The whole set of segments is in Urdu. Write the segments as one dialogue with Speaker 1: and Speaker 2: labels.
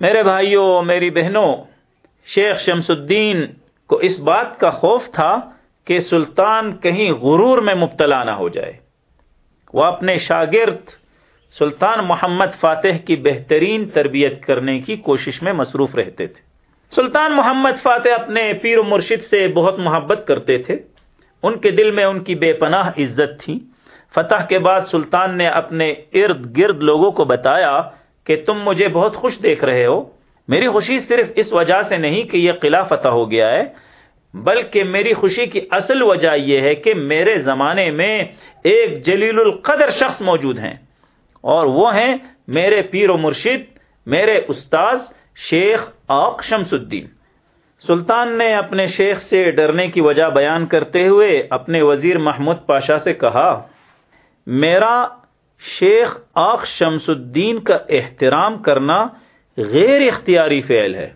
Speaker 1: میرے بھائیوں، میری بہنوں، شیخ شمس الدین کو اس بات کا خوف تھا کہ سلطان کہیں غرور میں مبتلا نہ ہو جائے۔ وہ اپنے شاگرد سلطان محمد فاتح کی بہترین تربیت کرنے کی کوشش میں مصروف رہتے تھے۔ سلطان محمد فاتح اپنے پیر و مرشد سے بہت محبت کرتے تھے۔ ان کے دل میں ان کی بے پناہ عزت تھی۔ فتح کے بعد سلطان نے اپنے ارد گرد لوگوں کو بتایا کہ تم مجھے بہت خوش دیکھ رہے ہو۔ میری خوشی صرف اس وجہ سے نہیں کہ یہ قلعہ فتح ہو گیا ہے، بلکہ میری خوشی کی اصل وجہ یہ ہے کہ میرے زمانے میں ایک جلیل القدر شخص موجود ہیں۔ اور وہ ہیں میرے پیر و مرشد، میرے استاذ شیخ آق شمس الدین۔ سلطان نے اپنے شیخ سے ڈرنے کی وجہ بیان کرتے ہوئے اپنے وزیر محمود پاشا سے کہا، میرا شیخ آخ شمس الدین کا احترام کرنا غیر اختیاری فعل ہے۔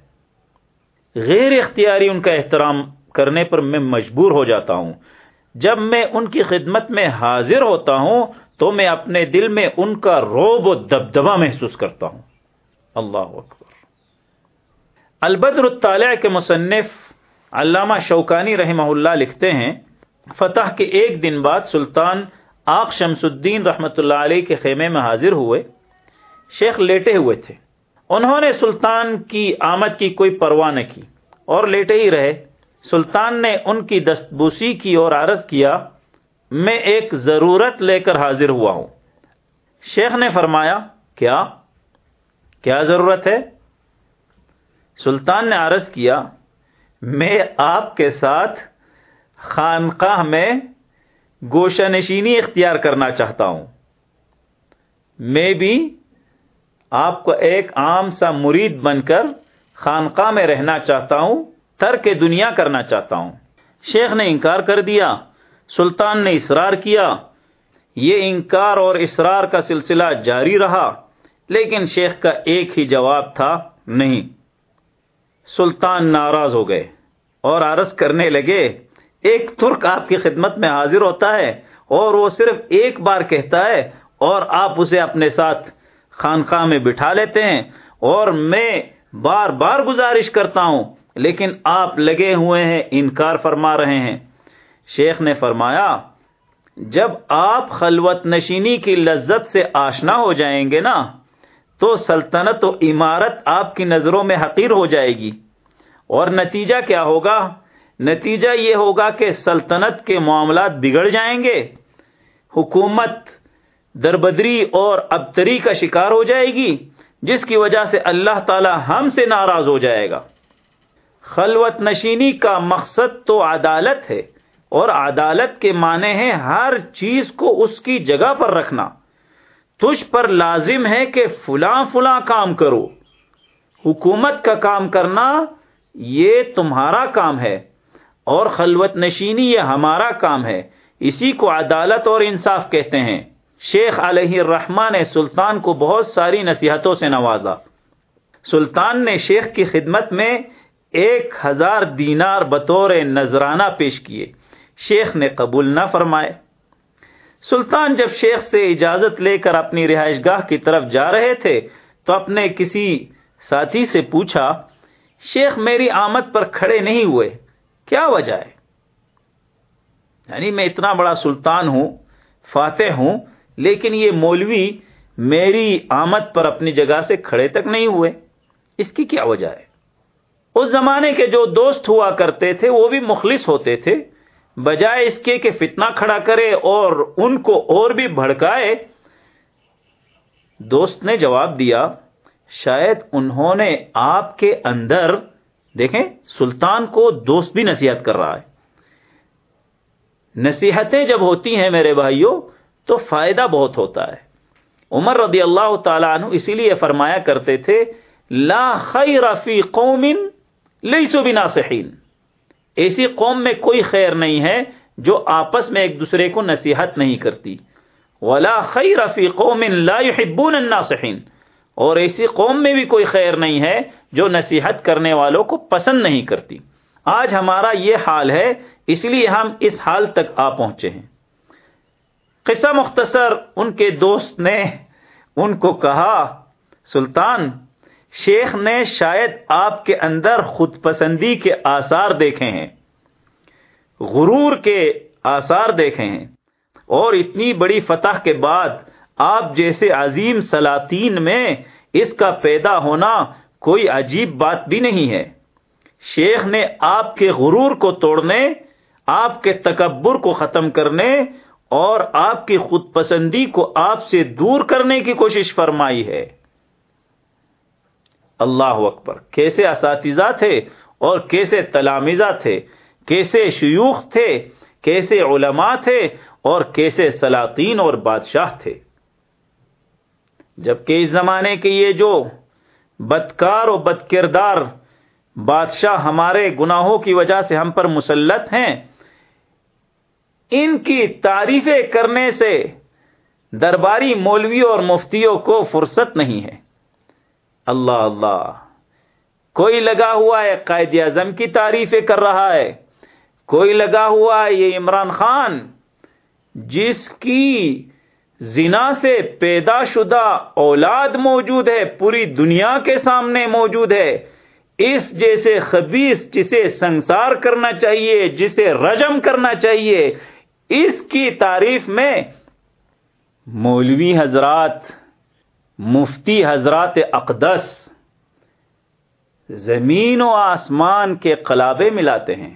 Speaker 1: غیر اختیاری ان کا احترام کرنے پر میں مجبور ہو جاتا ہوں۔ جب میں ان کی خدمت میں حاضر ہوتا ہوں تو میں اپنے دل میں ان کا روب و دبدبا محسوس کرتا ہوں۔ اللہ اکبر۔ البدر الطالع کے مصنف علامہ شوکانی رحمہ اللہ لکھتے ہیں، فتح کے ایک دن بعد سلطان آق شمس الدین رحمۃ اللہ علیہ کے خیمے میں حاضر ہوئے، شیخ لیٹے ہوئے تھے۔ انہوں نے سلطان کی آمد کی کوئی پرواہ نہ کی اور لیٹے ہی رہے۔ سلطان نے ان کی دستبوسی کی اور عرض کیا، میں ایک ضرورت لے کر حاضر ہوا ہوں۔ شیخ نے فرمایا، کیا؟ کیا ضرورت ہے؟ سلطان نے عرض کیا، میں آپ کے ساتھ خانقاہ میں گوشہ نشینی اختیار کرنا چاہتا ہوں۔ میں بھی آپ کو ایک عام سا مرید بن کر خانقاہ میں رہنا چاہتا ہوں، ترک دنیا کرنا چاہتا ہوں۔ شیخ نے انکار کر دیا، سلطان نے اصرار کیا۔ یہ انکار اور اصرار کا سلسلہ جاری رہا، لیکن شیخ کا ایک ہی جواب تھا، نہیں۔ سلطان ناراض ہو گئے اور عرض کرنے لگے ایک ترک آپ کی خدمت میں حاضر ہوتا ہے اور وہ صرف ایک بار کہتا ہے اور آپ اسے اپنے ساتھ خانقاہ میں بٹھا لیتے ہیں اور میں بار بار گزارش کرتا ہوں، لیکن آپ لگے ہوئے ہیں، انکار فرما رہے ہیں۔ شیخ نے فرمایا، جب آپ خلوت نشینی کی لذت سے آشنا ہو جائیں گے نا، تو سلطنت و عمارت آپ کی نظروں میں حقیر ہو جائے گی۔ اور نتیجہ کیا ہوگا؟ نتیجہ یہ ہوگا کہ سلطنت کے معاملات بگڑ جائیں گے، حکومت دربدری اور ابتری کا شکار ہو جائے گی، جس کی وجہ سے اللہ تعالی ہم سے ناراض ہو جائے گا۔ خلوت نشینی کا مقصد تو عدالت ہے، اور عدالت کے معنی ہے ہر چیز کو اس کی جگہ پر رکھنا۔ تجھ پر لازم ہے کہ فلاں فلاں کام کرو۔ حکومت کا کام کرنا یہ تمہارا کام ہے۔ اور خلوت نشینی یہ ہمارا کام ہے، اسی کو عدالت اور انصاف کہتے ہیں۔ شیخ علیہ الرحمٰن نے سلطان کو بہت ساری نصیحتوں سے نوازا۔ سلطان نے شیخ کی خدمت میں ایک ہزار دینار بطور نذرانہ پیش کیے۔ شیخ نے قبول نہ فرمائے۔ سلطان جب شیخ سے اجازت لے کر اپنی رہائش گاہ کی طرف جا رہے تھے، تو اپنے کسی ساتھی سے پوچھا، شیخ میری آمد پر کھڑے نہیں ہوئے؟ کیا وجہ ہے؟ یعنی میں اتنا بڑا سلطان ہوں، فاتح ہوں، لیکن یہ مولوی میری آمد پر اپنی جگہ سے کھڑے تک نہیں ہوئے۔ اس کی کیا وجہ ہے؟ اس زمانے کے جو دوست ہوا کرتے تھے، وہ بھی مخلص ہوتے تھے۔ بجائے اس کے کہ فتنہ کھڑا کرے اور ان کو اور بھی بھڑکائے، دوست نے جواب دیا، شاید انہوں نے آپ کے اندر دیکھیں، سلطان کو دوست بھی نصیحت کر رہا ہے۔ نصیحتیں جب ہوتی ہیں میرے بھائیوں تو فائدہ بہت ہوتا ہے۔ عمر رضی اللہ تعالیٰ عنہ اسی لیے فرمایا کرتے تھے، لا خیر فی قوم لیسو بناصحین۔ ایسی قوم میں کوئی خیر نہیں ہے جو آپس میں ایک دوسرے کو نصیحت نہیں کرتی۔ ولا خیر فی قوم لا يحبون الناصحین۔ اور ایسی قوم میں بھی کوئی خیر نہیں ہے جو نصیحت کرنے والوں کو پسند نہیں کرتی۔ آج ہمارا یہ حال ہے، اس لیے ہم اس حال تک آ پہنچے ہیں۔ قصہ مختصر ان کے دوست نے ان کو کہا، سلطان، شیخ نے شاید آپ کے اندر خود پسندی کے آثار دیکھے ہیں۔ غرور کے آثار دیکھے ہیں۔ اور اتنی بڑی فتح کے بعد آپ جیسے عظیم سلاطین میں اس کا پیدا ہونا کوئی عجیب بات بھی نہیں ہے۔ شیخ نے آپ کے غرور کو توڑنے، آپ کے تکبر کو ختم کرنے اور آپ کی خود پسندی کو آپ سے دور کرنے کی کوشش فرمائی ہے۔ اللہ اکبر، کیسے اساتذہ تھے اور کیسے تلامزہ تھے، کیسے شیوخ تھے، کیسے علماء تھے اور کیسے سلاطین اور بادشاہ تھے۔ جبکہ اس زمانے کے یہ جو بدکار و بد کردار بادشاہ ہمارے گناہوں کی وجہ سے ہم پر مسلط ہیں۔ ان کی تعریفیں کرنے سے درباری مولویوں اور مفتیوں کو فرصت نہیں ہے۔ اللہ اللہ، کوئی لگا ہوا ہے قائد اعظم کی تعریفیں کر رہا ہے؟ کوئی لگا ہوا ہے یہ عمران خان، جس کی زنا سے پیدا شدہ اولاد موجود ہے، پوری دنیا کے سامنے موجود ہے۔ اس جیسے خبیص جسے سنسار کرنا چاہیے، جسے رجم کرنا چاہیے۔ اس کی تعریف میں مولوی حضرات، مفتی حضرات اقدس زمین و آسمان کے قلابے ملاتے ہیں۔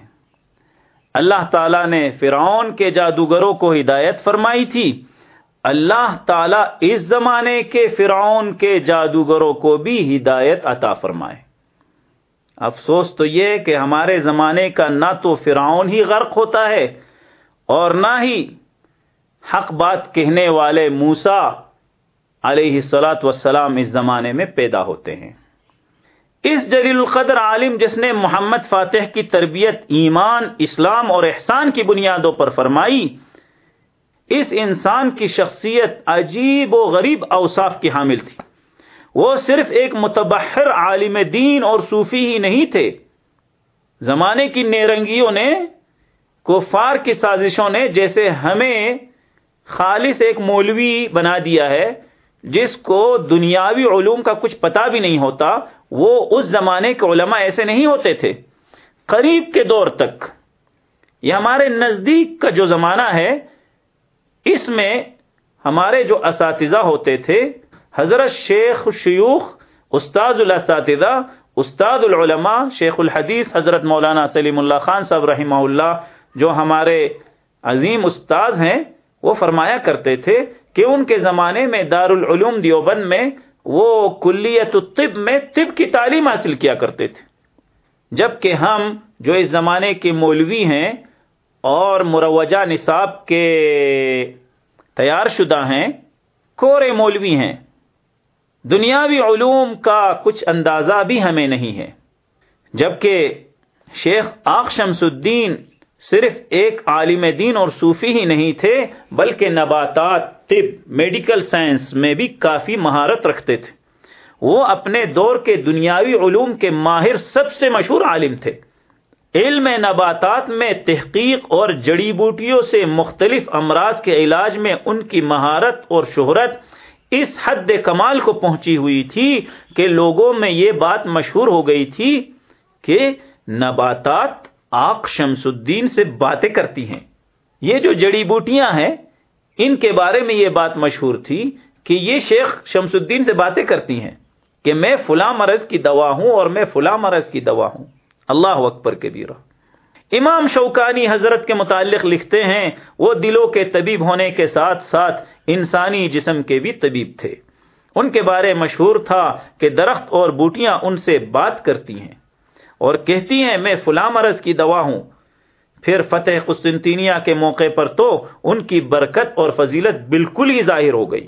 Speaker 1: اللہ تعالیٰ نے فرعون کے جادوگروں کو ہدایت فرمائی تھی۔ اللہ تعالیٰ اس زمانے کے فرعون کے جادوگروں کو بھی ہدایت عطا فرمائے۔ افسوس تو یہ کہ ہمارے زمانے کا نہ تو فرعون ہی غرق ہوتا ہے اور نہ ہی حق بات کہنے والے موسا علیہ السلاۃ وسلام اس زمانے میں پیدا ہوتے ہیں۔ اس جلیل القدر عالم جس نے محمد فاتح کی تربیت، ایمان، اسلام اور احسان کی بنیادوں پر فرمائی اس انسان کی شخصیت عجیب و غریب اوصاف کی حامل تھی۔ وہ صرف ایک متبحر عالم دین اور صوفی ہی نہیں تھے۔ زمانے کی نیرنگیوں نے، کفار کی سازشوں نے جیسے ہمیں خالص ایک مولوی بنا دیا ہے، جس کو دنیاوی علوم کا کچھ پتا بھی نہیں ہوتا، وہ اس زمانے کے علماء ایسے نہیں ہوتے تھے۔ قریب کے دور تک، یہ ہمارے نزدیک کا جو زمانہ ہے اس میں ہمارے جو اساتذہ ہوتے تھے، حضرت شیخ شیوخ استاد الاساتذہ استاد العلماء، شیخ الحدیث حضرت مولانا سلیم اللہ خان صاحب رحمہ اللہ، جو ہمارے عظیم استاد ہیں، وہ فرمایا کرتے تھے کہ ان کے زمانے میں دارالعلوم دیوبند میں وہ کلیت الطب میں طب کی تعلیم حاصل کیا کرتے تھے۔ جبکہ ہم جو اس زمانے کے مولوی ہیں اور مروجہ نصاب کے تیار شدہ ہیں، کورے مولوی ہیں۔ دنیاوی علوم کا کچھ اندازہ بھی ہمیں نہیں ہے۔ جبکہ شیخ آق شمس الدین صرف ایک عالم دین اور صوفی ہی نہیں تھے، بلکہ نباتات، طب، میڈیکل سائنس میں بھی کافی مہارت رکھتے تھے۔ وہ اپنے دور کے دنیاوی علوم کے ماہر سب سے مشہور عالم تھے۔ علم نباتات میں تحقیق اور جڑی بوٹیوں سے مختلف امراض کے علاج میں ان کی مہارت اور شہرت اس حد کمال کو پہنچی ہوئی تھی کہ لوگوں میں یہ بات مشہور ہو گئی تھی کہ نباتات آق شمس الدین سے باتیں کرتی ہیں۔ یہ جو جڑی بوٹیاں ہیں، ان کے بارے میں یہ بات مشہور تھی کہ یہ شیخ شمس الدین سے باتیں کرتی ہیں کہ میں فلاں مرض کی دوا ہوں اور میں فلاں مرض کی دوا ہوں۔ اللہ اکبر کے بیرا امام شوکانی حضرت کے متعلق لکھتے ہیں، وہ دلوں کے طبیب ہونے کے ساتھ ساتھ انسانی جسم کے بھی طبیب تھے۔ ان کے بارے مشہور تھا کہ درخت اور بوٹیاں ان سے بات کرتی ہیں۔ اور کہتی ہیں، میں فلاں مرض کی دوا ہوں۔ پھر فتح قسطنطینیہ کے موقع پر تو ان کی برکت اور فضیلت بالکل ہی ظاہر ہو گئی۔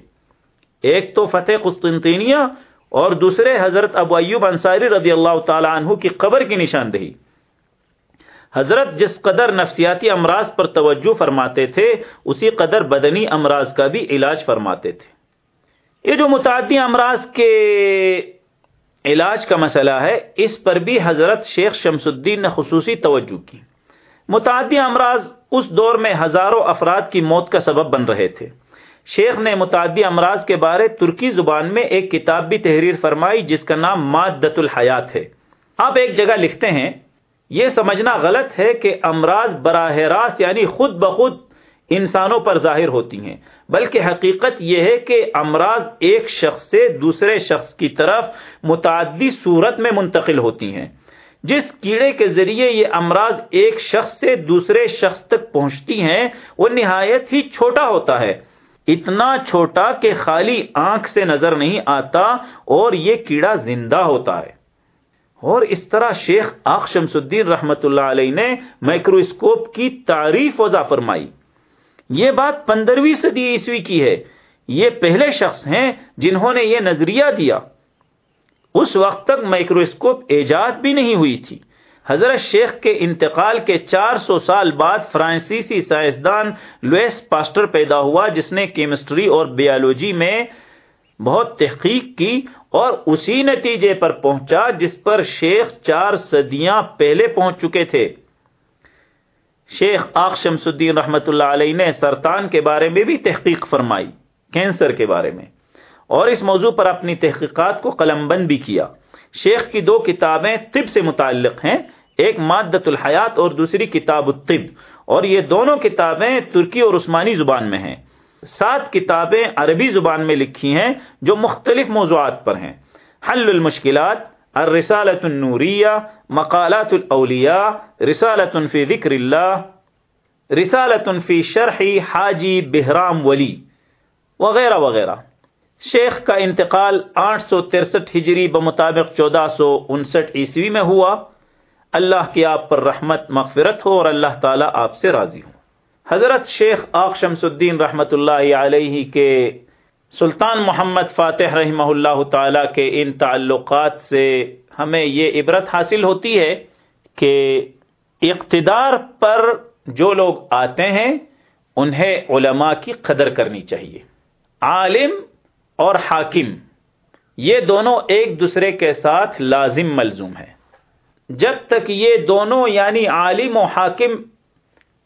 Speaker 1: ایک تو فتح قسطنطینیہ اور دوسرے حضرت ابو ایوب انصاری رضی اللہ تعالی عنہ کی قبر کی نشاندہی۔ حضرت جس قدر نفسیاتی امراض پر توجہ فرماتے تھے، اسی قدر بدنی امراض کا بھی علاج فرماتے تھے۔ یہ جو متعدی امراض کے علاج کا مسئلہ ہے، اس پر بھی حضرت شیخ شمس الدین نے خصوصی توجہ کی۔ متعدی امراض اس دور میں ہزاروں افراد کی موت کا سبب بن رہے تھے۔ شیخ نے متعدی امراض کے بارے ترکی زبان میں ایک کتاب بھی تحریر فرمائی جس کا نام مادت الحیات ہے۔ آپ ایک جگہ لکھتے ہیں، یہ سمجھنا غلط ہے کہ امراض براہ راست یعنی خود بخود انسانوں پر ظاہر ہوتی ہیں، بلکہ حقیقت یہ ہے کہ امراض ایک شخص سے دوسرے شخص کی طرف متعدی صورت میں منتقل ہوتی ہیں۔ جس کیڑے کے ذریعے یہ امراض ایک شخص سے دوسرے شخص تک پہنچتی ہیں، وہ نہایت ہی چھوٹا ہوتا ہے۔ اتنا چھوٹا کہ خالی آنکھ سے نظر نہیں آتا اور یہ کیڑا زندہ ہوتا ہے۔ اور اس طرح شیخ آخ شمس الدین رحمت اللہ علیہ نے مائکروسکوپ کی تعریف وضع فرمائی۔ یہ بات پندرہویں صدی عیسوی کی ہے۔ یہ پہلے شخص ہیں جنہوں نے یہ نظریہ دیا۔ اس وقت تک مائکروسکوپ ایجاد بھی نہیں ہوئی تھی۔ حضرت شیخ کے انتقال کے چار سو سال بعد فرانسیسی سائنسدان لوئس پاسٹر پیدا ہوا، جس نے کیمسٹری اور بیالوجی میں بہت تحقیق کی اور اسی نتیجے پر پہنچا جس پر شیخ چار صدیاں پہلے پہنچ چکے تھے۔ شیخ آخ شمس الدین رحمت اللہ علیہ نے سرطان کے بارے میں بھی تحقیق فرمائی، کینسر کے بارے میں، اور اس موضوع پر اپنی تحقیقات کو قلم بند بھی کیا۔ شیخ کی دو کتابیں طب سے متعلق ہیں۔ ایک مادت الحیات اور دوسری کتاب الطب۔ اور یہ دونوں کتابیں ترکی اور عثمانی زبان میں ہیں۔ سات کتابیں عربی زبان میں لکھی ہیں جو مختلف موضوعات پر ہیں۔ حل المشکلات الرسالت النوریہ، مقالات الاولیاء رسالت فی ذکر اللہ رسالت فی شرحی حاجی بہرام ولی، وغیرہ وغیرہ۔ شیخ کا انتقال آٹھ سو ترسٹھ ہجری بمطابق چودہ سو انسٹھ عیسوی میں ہوا۔ اللہ کی آپ پر رحمت، مغفرت ہو اور اللہ تعالیٰ آپ سے راضی ہو حضرت شیخ آق شمس الدین رحمت اللہ علیہ کے سلطان محمد فاتح رحمہ اللہ تعالی کے ان تعلقات سے ہمیں یہ عبرت حاصل ہوتی ہے کہ اقتدار پر جو لوگ آتے ہیں، انہیں علماء کی قدر کرنی چاہیے۔ عالم اور حاکم، یہ دونوں ایک دوسرے کے ساتھ لازم ملزوم ہے جب تک یہ دونوں یعنی عالم و حاکم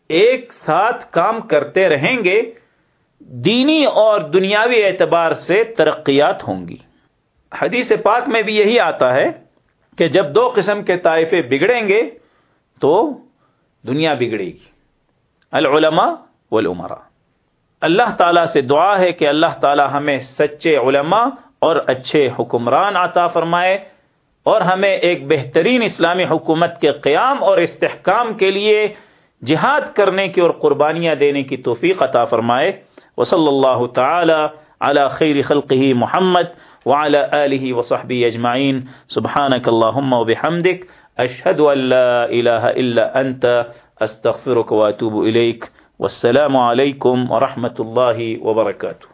Speaker 1: ایک ساتھ کام کرتے رہیں گے، دینی اور دنیاوی اعتبار سے ترقیات ہوں گی۔ حدیث پاک میں بھی یہی آتا ہے کہ جب دو قسم کے طائفے بگڑیں گے تو دنیا بگڑے گی۔ العلماء والعمراء اللہ تعالیٰ سے دعا ہے کہ اللہ تعالیٰ ہمیں سچے علماء اور اچھے حکمران عطا فرمائے۔ اور ہمیں ایک بہترین اسلامی حکومت کے قیام اور استحکام کے لیے جہاد کرنے کی اور قربانیاں دینے کی توفیق عطا فرمائے۔ وصلی اللہ تعالی علی خیر خلقه محمد وعلى آله وصحبه اجمعین۔ سبحانك اللهم وبحمدك اشهد ان لا اله الا انت استغفرك واتوب اليك والسلام عليكم ورحمة الله وبركاته